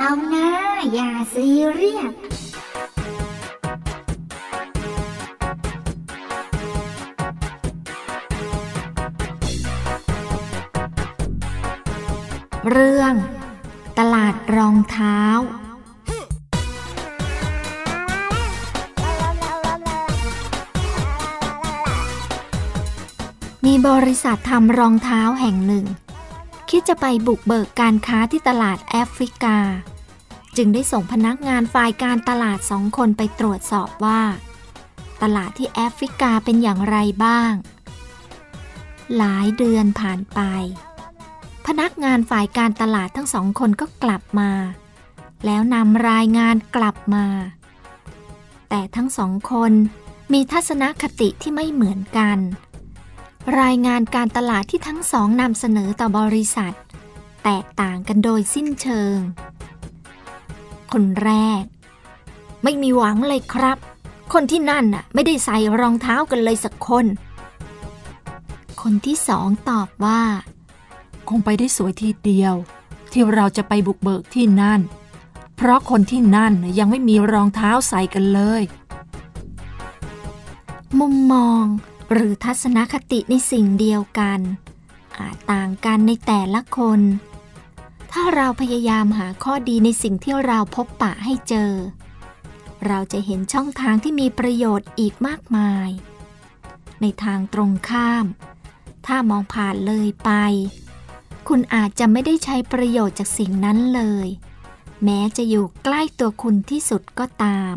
อย่าซีเรียสเรื่อง ตลาดรองเท้า มีบริษัททำรองเท้าแห่งหนึ่ง คิดจะไปบุกเบิกการค้าที่ตลาดแอฟริกา จึงได้ส่งพนักงานฝ่ายการตลาดสองคนไปตรวจสอบว่า ตลาดที่แอฟริกาเป็นอย่างไรบ้าง หลายเดือนผ่านไป พนักงานฝ่ายการตลาดทั้งสองคนก็กลับมา แล้วนำรายงานกลับมา แต่ทั้งสองคนมีทัศนคติที่ไม่เหมือนกัน รายงานการตลาดที่ทั้งสองนำเสนอต่อบริษัท แตกต่างกันโดยสิ้นเชิง คนแรก ไม่มีหวังเลยครับ คนที่นั่นน่ะไม่ได้ใส่รองเท้ากันเลยสักคน คนที่สองตอบว่า คงไปได้สวยทีเดียว ที่เราจะไปบุกเบิกที่นั่น เพราะคนที่นั่นน่ะยังไม่มีรองเท้าใส่กันเลย มุมมอง หรือทัศนคติในสิ่งเดียวกัน อาจต่างกันในแต่ละคน ถ้าเราพยายามหาข้อดีในสิ่งที่เราพบปะให้เจอ เราจะเห็นช่องทางที่มีประโยชน์อีกมากมาย ในทางตรงข้าม ถ้ามองผ่านเลยไป คุณอาจจะไม่ได้ใช้ประโยชน์จากสิ่งนั้นเลย แม้จะอยู่ใกล้ตัวคุณที่สุดก็ตาม